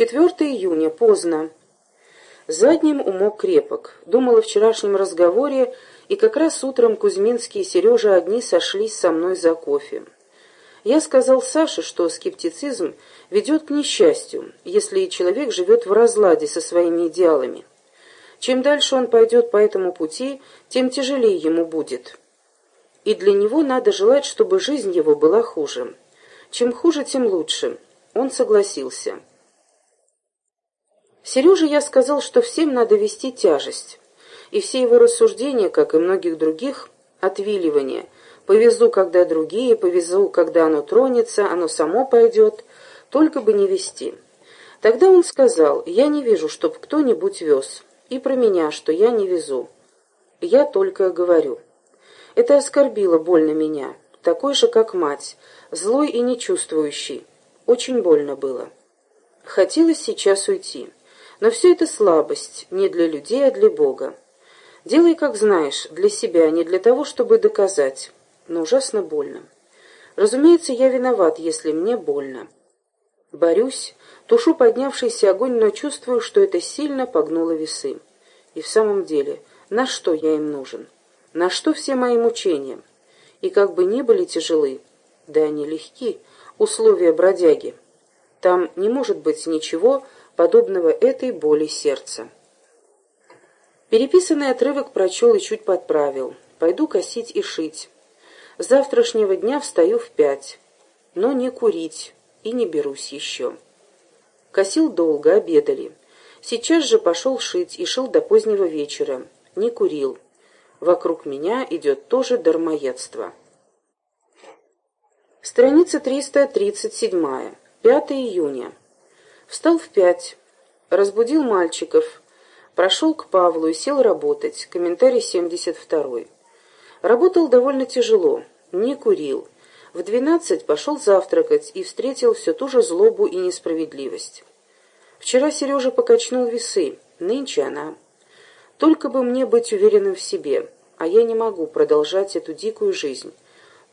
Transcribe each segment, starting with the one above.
4 июня. Поздно. Задним умок крепок. Думал о вчерашнем разговоре, и как раз утром Кузьминский и Сережа одни сошлись со мной за кофе. Я сказал Саше, что скептицизм ведет к несчастью, если человек живет в разладе со своими идеалами. Чем дальше он пойдет по этому пути, тем тяжелее ему будет. И для него надо желать, чтобы жизнь его была хуже. Чем хуже, тем лучше. Он согласился. Сереже я сказал, что всем надо вести тяжесть. И все его рассуждения, как и многих других, отвиливания. Повезу, когда другие, повезу, когда оно тронется, оно само пойдет, только бы не вести. Тогда он сказал, я не вижу, чтоб кто-нибудь вез. И про меня, что я не везу. Я только говорю. Это оскорбило больно меня, такой же, как мать, злой и нечувствующий. Очень больно было. Хотелось сейчас уйти. Но все это слабость, не для людей, а для Бога. Делай, как знаешь, для себя, не для того, чтобы доказать. Но ужасно больно. Разумеется, я виноват, если мне больно. Борюсь, тушу поднявшийся огонь, но чувствую, что это сильно погнуло весы. И в самом деле, на что я им нужен? На что все мои мучения? И как бы ни были тяжелы, да они легки, условия бродяги. Там не может быть ничего, подобного этой боли сердца. Переписанный отрывок прочел и чуть подправил. Пойду косить и шить. С завтрашнего дня встаю в пять. Но не курить и не берусь еще. Косил долго, обедали. Сейчас же пошел шить и шил до позднего вечера. Не курил. Вокруг меня идет тоже дармоедство. Страница 337. 5 июня. Встал в пять, разбудил мальчиков, прошел к Павлу и сел работать. Комментарий 72. Работал довольно тяжело, не курил. В двенадцать пошел завтракать и встретил все ту же злобу и несправедливость. Вчера Сережа покачнул весы, нынче она. Только бы мне быть уверенным в себе, а я не могу продолжать эту дикую жизнь.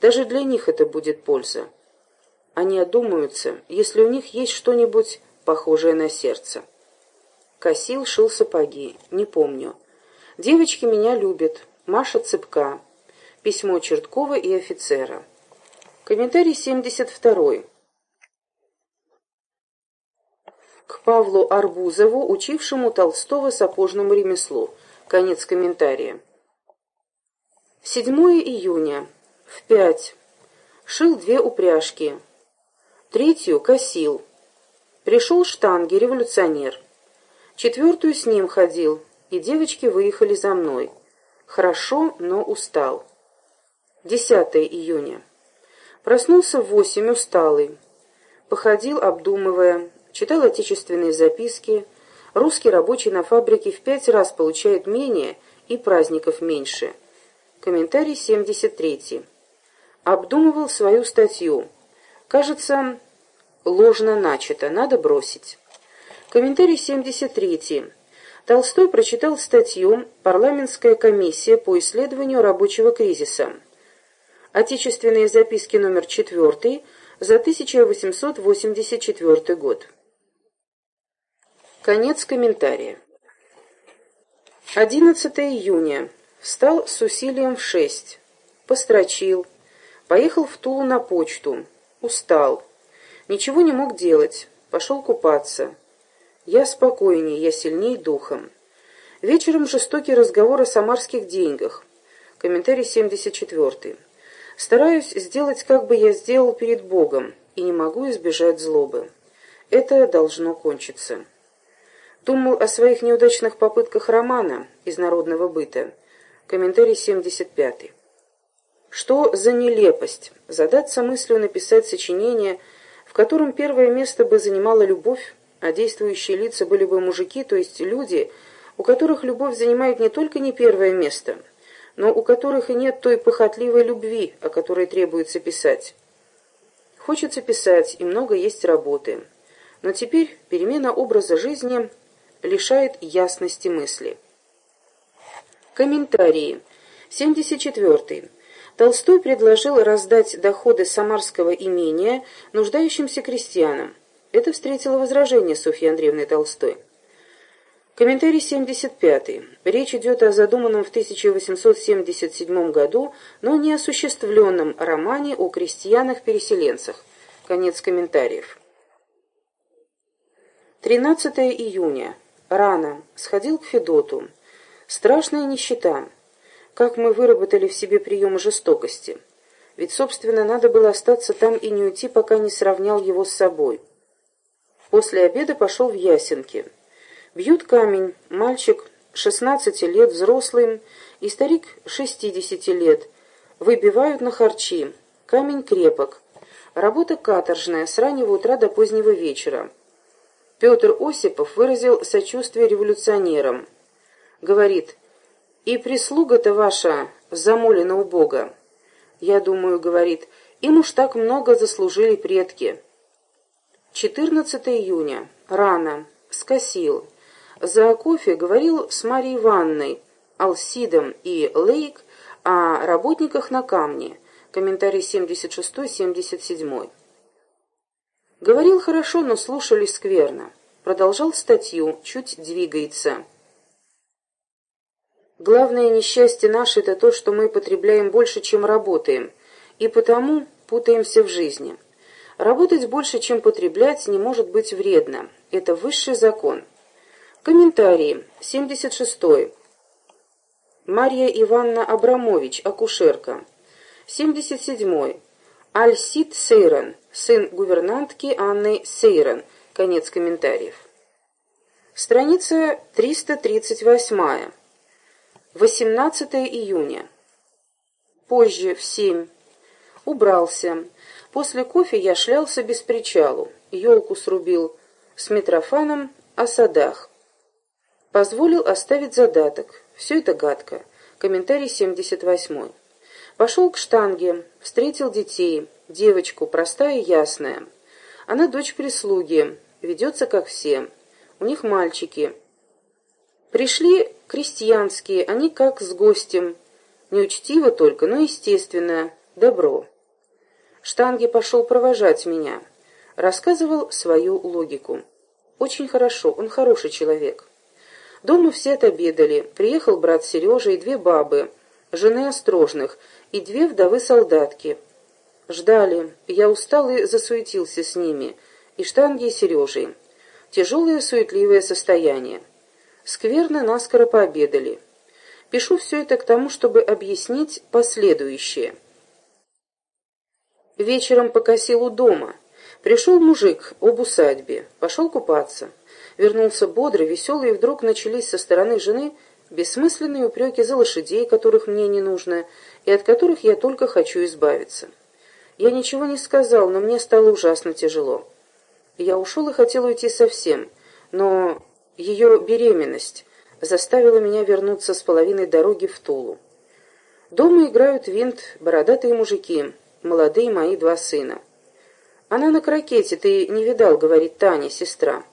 Даже для них это будет польза. Они одумаются, если у них есть что-нибудь похожее на сердце. Косил, шил сапоги, не помню. Девочки меня любят. Маша цыпка. Письмо Черткова и офицера. Комментарий 72. К Павлу Арбузову, учившему Толстого сапожному ремеслу. Конец комментария. 7 июня. В пять. Шил две упряжки. Третью косил. Пришел штанги, революционер. Четвертую с ним ходил, и девочки выехали за мной. Хорошо, но устал. 10 июня. Проснулся в восемь, усталый. Походил, обдумывая, читал отечественные записки. Русский рабочий на фабрике в пять раз получает менее и праздников меньше. Комментарий 73. Обдумывал свою статью. Кажется, ложно начато, надо бросить. Комментарий 73. Толстой прочитал статью «Парламентская комиссия по исследованию рабочего кризиса». Отечественные записки номер 4 за 1884 год. Конец комментария. 11 июня. Встал с усилием в шесть. Построчил. Поехал в Тулу на почту. Устал. Ничего не мог делать. Пошел купаться. Я спокойнее, я сильней духом. Вечером жестокий разговор о самарских деньгах. Комментарий 74. Стараюсь сделать, как бы я сделал перед Богом, и не могу избежать злобы. Это должно кончиться. Думал о своих неудачных попытках романа из народного быта. Комментарий 75. Что за нелепость задаться мыслью написать сочинение, котором первое место бы занимала любовь, а действующие лица были бы мужики, то есть люди, у которых любовь занимает не только не первое место, но у которых и нет той похотливой любви, о которой требуется писать. Хочется писать, и много есть работы. Но теперь перемена образа жизни лишает ясности мысли. Комментарии. 74. Толстой предложил раздать доходы самарского имения нуждающимся крестьянам. Это встретило возражение Софьи Андреевны Толстой. Комментарий 75. Речь идет о задуманном в 1877 году, но не осуществленном романе о крестьянах-переселенцах. Конец комментариев. 13 июня. Рано. Сходил к Федоту. Страшная нищета. Как мы выработали в себе приемы жестокости. Ведь, собственно, надо было остаться там и не уйти, пока не сравнял его с собой. После обеда пошел в Ясенки. Бьют камень, мальчик 16 лет, взрослым, и старик 60 лет. Выбивают на харчи. Камень крепок. Работа каторжная, с раннего утра до позднего вечера. Петр Осипов выразил сочувствие революционерам. Говорит, «И прислуга-то ваша замолена у Бога». Я думаю, говорит, им уж так много заслужили предки. 14 июня. Рано. Скосил. За кофе говорил с Марией Ивановной, Алсидом и Лейк о работниках на камне. Комментарий 76-77. Говорил хорошо, но слушали скверно. Продолжал статью, чуть двигается. Главное несчастье наше – это то, что мы потребляем больше, чем работаем, и потому путаемся в жизни. Работать больше, чем потреблять, не может быть вредно. Это высший закон. Комментарии. 76. -й. Марья Ивановна Абрамович, акушерка. 77. -й. Альсид Сейрон, сын гувернантки Анны Сейрон. Конец комментариев. Страница 338. 18 июня. Позже, в семь. Убрался. После кофе я шлялся без причалу. Елку срубил с Митрофаном о садах. Позволил оставить задаток. Все это гадко. Комментарий 78. Пошел к штанге, встретил детей. Девочку, простая и ясная. Она дочь прислуги, ведется как все. У них мальчики. Пришли крестьянские, они как с гостем. Неучтиво только, но естественно, добро. Штанги пошел провожать меня. Рассказывал свою логику. Очень хорошо, он хороший человек. Дома все отобедали. Приехал брат Сережа и две бабы, жены острожных, и две вдовы-солдатки. Ждали. Я устал и засуетился с ними, и Штанги, и Сережей. Тяжелое суетливое состояние. Скверно наскоро пообедали. Пишу все это к тому, чтобы объяснить последующее. Вечером покосил у дома. Пришел мужик об усадьбе, пошел купаться. Вернулся бодрый, веселый, и вдруг начались со стороны жены бессмысленные упреки за лошадей, которых мне не нужно, и от которых я только хочу избавиться. Я ничего не сказал, но мне стало ужасно тяжело. Я ушел и хотел уйти совсем, но ее беременность заставила меня вернуться с половиной дороги в Тулу. Дома играют винт бородатые мужики, молодые мои два сына. «Она на крокете, ты не видал», — говорит Таня, сестра.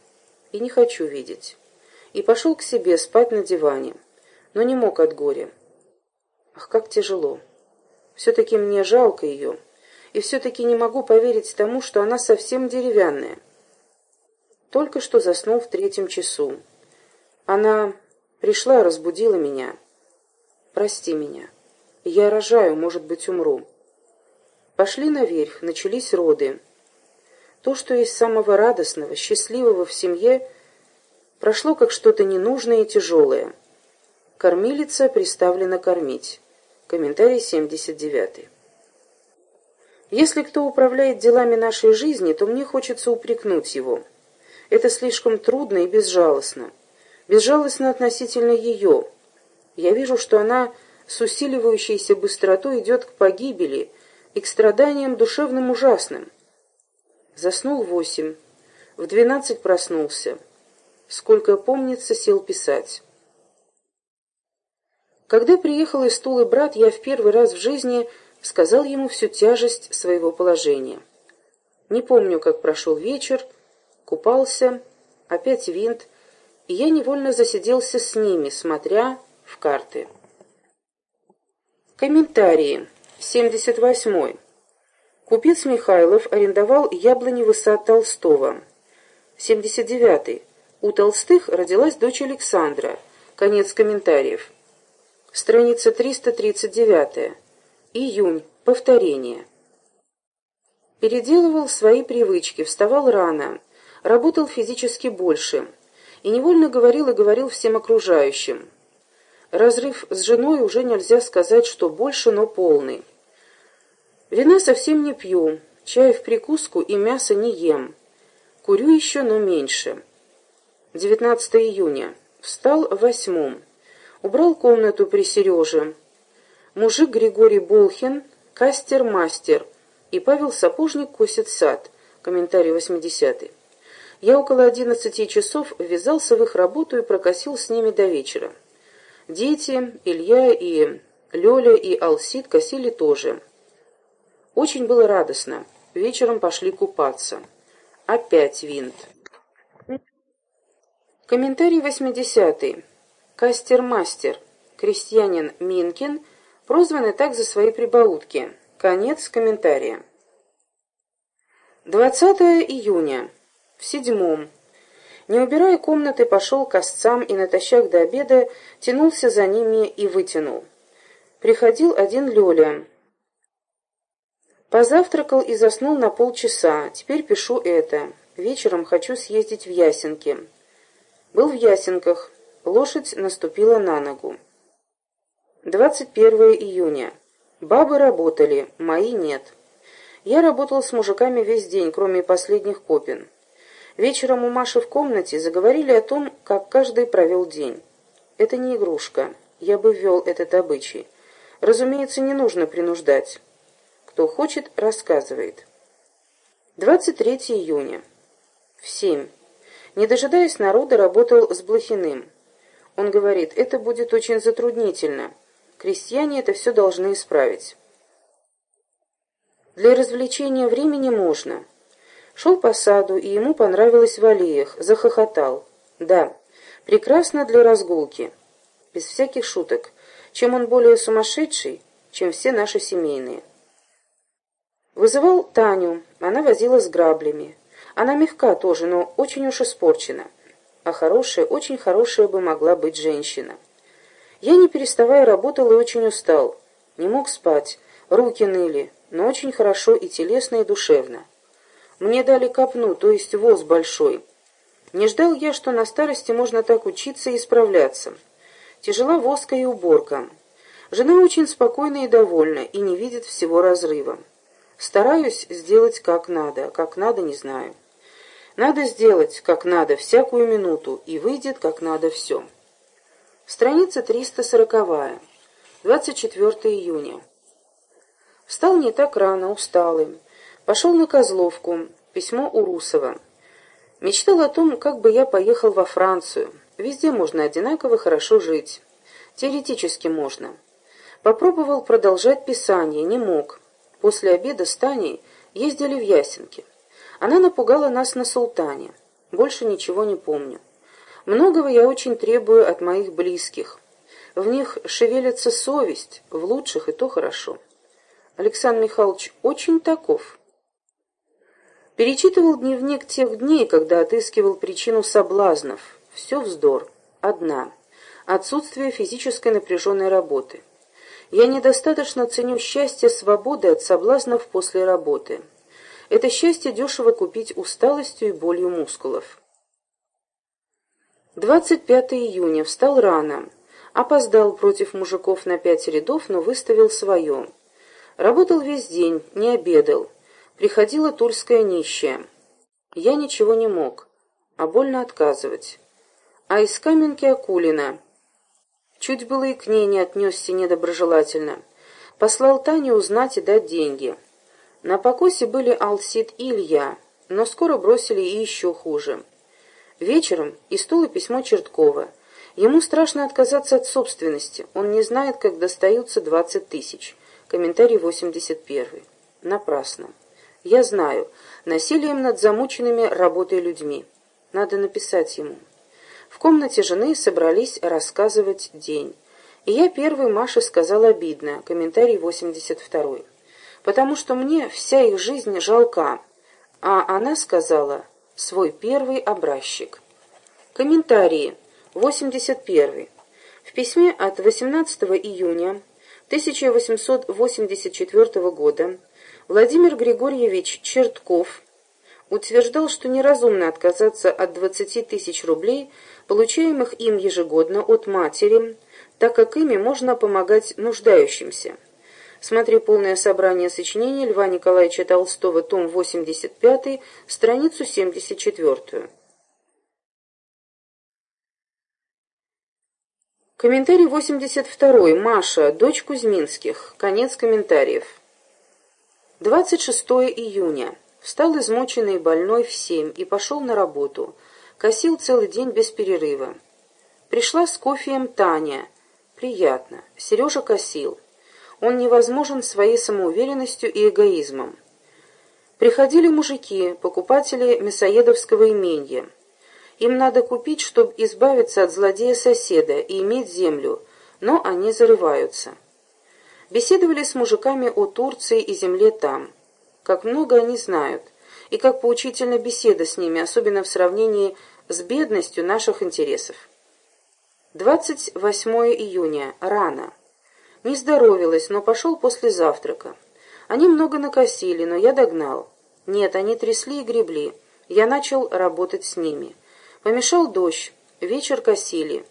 «И не хочу видеть». И пошел к себе спать на диване, но не мог от горя. Ах, как тяжело. Все-таки мне жалко ее, и все-таки не могу поверить тому, что она совсем деревянная. Только что заснул в третьем часу. Она пришла, разбудила меня. Прости меня. Я рожаю, может быть, умру. Пошли наверх, начались роды. То, что есть самого радостного, счастливого в семье, прошло как что-то ненужное и тяжелое. Кормилица приставлена кормить. Комментарий 79. Если кто управляет делами нашей жизни, то мне хочется упрекнуть его. Это слишком трудно и безжалостно. Безжалостно относительно ее. Я вижу, что она с усиливающейся быстротой идет к погибели и к страданиям душевным ужасным. Заснул восемь, в двенадцать проснулся. Сколько помнится, сел писать. Когда приехал из Тулы брат, я в первый раз в жизни сказал ему всю тяжесть своего положения. Не помню, как прошел вечер, купался, опять винт, и я невольно засиделся с ними, смотря в карты. Комментарии. 78. Купец Михайлов арендовал яблоневый сад Толстого. 79. У Толстых родилась дочь Александра. Конец комментариев. Страница 339. Июнь. Повторение. Переделывал свои привычки, вставал рано, работал физически больше и невольно говорил и говорил всем окружающим. Разрыв с женой уже нельзя сказать, что больше, но полный. Вина совсем не пью, чай в прикуску и мясо не ем. Курю еще, но меньше. 19 июня. Встал восьмом. Убрал комнату при Сереже. Мужик Григорий Болхин, кастер-мастер, и Павел Сапожник косит сад. Комментарий 80 Я около одиннадцати часов ввязался в их работу и прокосил с ними до вечера. Дети, Илья и Лёля и Алсид косили тоже. Очень было радостно. Вечером пошли купаться. Опять винт. Комментарий 80. Кастер-мастер. Крестьянин Минкин, прозванный так за свои прибаутки. Конец комментария. 20 июня. В седьмом. Не убирая комнаты, пошел к осцам и натощак до обеда тянулся за ними и вытянул. Приходил один Лёля. Позавтракал и заснул на полчаса. Теперь пишу это. Вечером хочу съездить в Ясенки. Был в Ясенках. Лошадь наступила на ногу. 21 июня. Бабы работали, мои нет. Я работал с мужиками весь день, кроме последних копин. Вечером у Маши в комнате заговорили о том, как каждый провел день. Это не игрушка. Я бы ввел этот обычай. Разумеется, не нужно принуждать. Кто хочет, рассказывает. 23 июня. В семь. Не дожидаясь народа, работал с Блохиным. Он говорит, это будет очень затруднительно. Крестьяне это все должны исправить. Для развлечения времени можно. Шел по саду, и ему понравилось в аллеях, захохотал. Да, прекрасно для разгулки. Без всяких шуток. Чем он более сумасшедший, чем все наши семейные. Вызывал Таню, она возила с граблями. Она мягка тоже, но очень уж испорчена. А хорошая, очень хорошая бы могла быть женщина. Я, не переставая, работал и очень устал. Не мог спать, руки ныли, но очень хорошо и телесно, и душевно. Мне дали копну, то есть воз большой. Не ждал я, что на старости можно так учиться и справляться. Тяжела воска и уборка. Жена очень спокойна и довольна, и не видит всего разрыва. Стараюсь сделать как надо, как надо не знаю. Надо сделать как надо всякую минуту, и выйдет как надо все. Страница 340. 24 июня. Встал не так рано, усталый. Пошел на Козловку. Письмо Урусова. Мечтал о том, как бы я поехал во Францию. Везде можно одинаково хорошо жить. Теоретически можно. Попробовал продолжать писание, не мог. После обеда с Таней ездили в Ясенки. Она напугала нас на Султане. Больше ничего не помню. Многого я очень требую от моих близких. В них шевелится совесть, в лучших и то хорошо. Александр Михайлович очень таков. Перечитывал дневник тех дней, когда отыскивал причину соблазнов. Все вздор. Одна. Отсутствие физической напряженной работы. Я недостаточно ценю счастье свободы от соблазнов после работы. Это счастье дешево купить усталостью и болью мускулов. 25 июня. Встал рано. Опоздал против мужиков на пять рядов, но выставил свое. Работал весь день, не обедал. Приходила тульская нищая. Я ничего не мог, а больно отказывать. А из Каменки Акулина. Чуть было и к ней не отнесся недоброжелательно. Послал Таню узнать и дать деньги. На покосе были Алсид и Илья, но скоро бросили и еще хуже. Вечером и стул и письмо Черткова. Ему страшно отказаться от собственности. Он не знает, как достаются двадцать тысяч. Комментарий 81. Напрасно. Я знаю. Насилием над замученными работой людьми. Надо написать ему. В комнате жены собрались рассказывать день. И я первой Маше сказал обидно. Комментарий 82. Потому что мне вся их жизнь жалка. А она сказала Свой первый образчик. Комментарии. 81. В письме от 18 июня 1884 года Владимир Григорьевич Чертков утверждал, что неразумно отказаться от 20 тысяч рублей, получаемых им ежегодно от матери, так как ими можно помогать нуждающимся. Смотри полное собрание сочинений Льва Николаевича Толстого, том 85, страницу 74. Комментарий 82. Маша, дочь Кузьминских. Конец комментариев. 26 июня. Встал измученный и больной в семь и пошел на работу. Косил целый день без перерыва. Пришла с кофеем Таня. Приятно. Сережа косил. Он невозможен своей самоуверенностью и эгоизмом. Приходили мужики, покупатели мясоедовского именья. Им надо купить, чтобы избавиться от злодея-соседа и иметь землю, но они зарываются. Беседовали с мужиками о Турции и земле там как много они знают, и как поучительна беседа с ними, особенно в сравнении с бедностью наших интересов. 28 июня. Рано. Не здоровилась, но пошел после завтрака. Они много накосили, но я догнал. Нет, они трясли и гребли. Я начал работать с ними. Помешал дождь, вечер косили.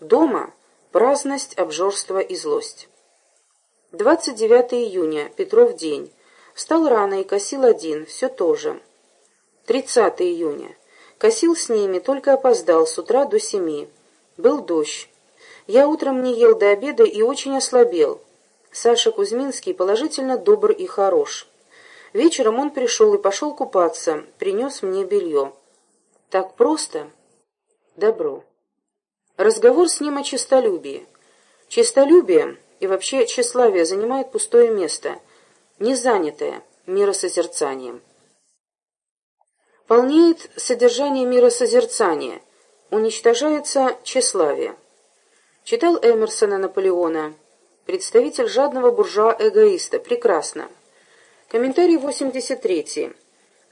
Дома праздность, обжорство и злость. 29 июня. Петров день. Встал рано и косил один, все то же. 30 июня. Косил с ними, только опоздал с утра до семи. Был дождь. Я утром не ел до обеда и очень ослабел. Саша Кузьминский положительно добр и хорош. Вечером он пришел и пошел купаться, принес мне белье. Так просто? Добро. Разговор с ним о честолюбии. Честолюбие и вообще тщеславие занимает пустое место – не занятое миросозерцанием. Полнеет содержание миросозерцания, уничтожается тщеславие. Читал Эмерсона Наполеона, представитель жадного буржуа-эгоиста, прекрасно. Комментарий 83.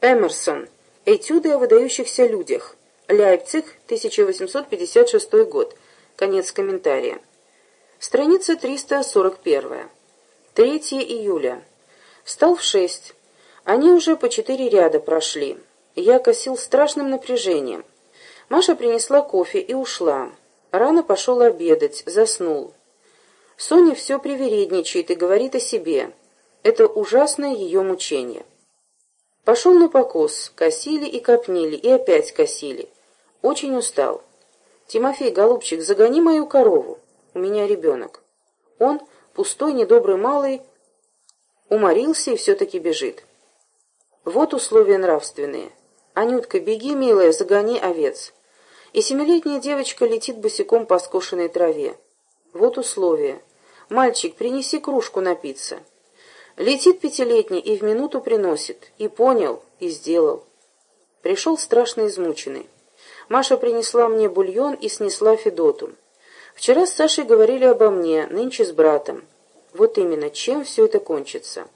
Эмерсон. Этюды о выдающихся людях. Лейпциг, 1856 год. Конец комментария. Страница 341. 3 июля. Встал в шесть. Они уже по четыре ряда прошли. Я косил страшным напряжением. Маша принесла кофе и ушла. Рано пошел обедать, заснул. Соня все привередничает и говорит о себе. Это ужасное ее мучение. Пошел на покос, косили и копнили, и опять косили. Очень устал. «Тимофей, голубчик, загони мою корову. У меня ребенок». Он, пустой, недобрый малый, Уморился и все-таки бежит. Вот условия нравственные. «Анютка, беги, милая, загони овец». И семилетняя девочка летит босиком по скошенной траве. Вот условия. «Мальчик, принеси кружку напиться». Летит пятилетний и в минуту приносит. И понял, и сделал. Пришел страшно измученный. Маша принесла мне бульон и снесла Федоту. Вчера с Сашей говорили обо мне, нынче с братом. Вот именно, чем все это кончится?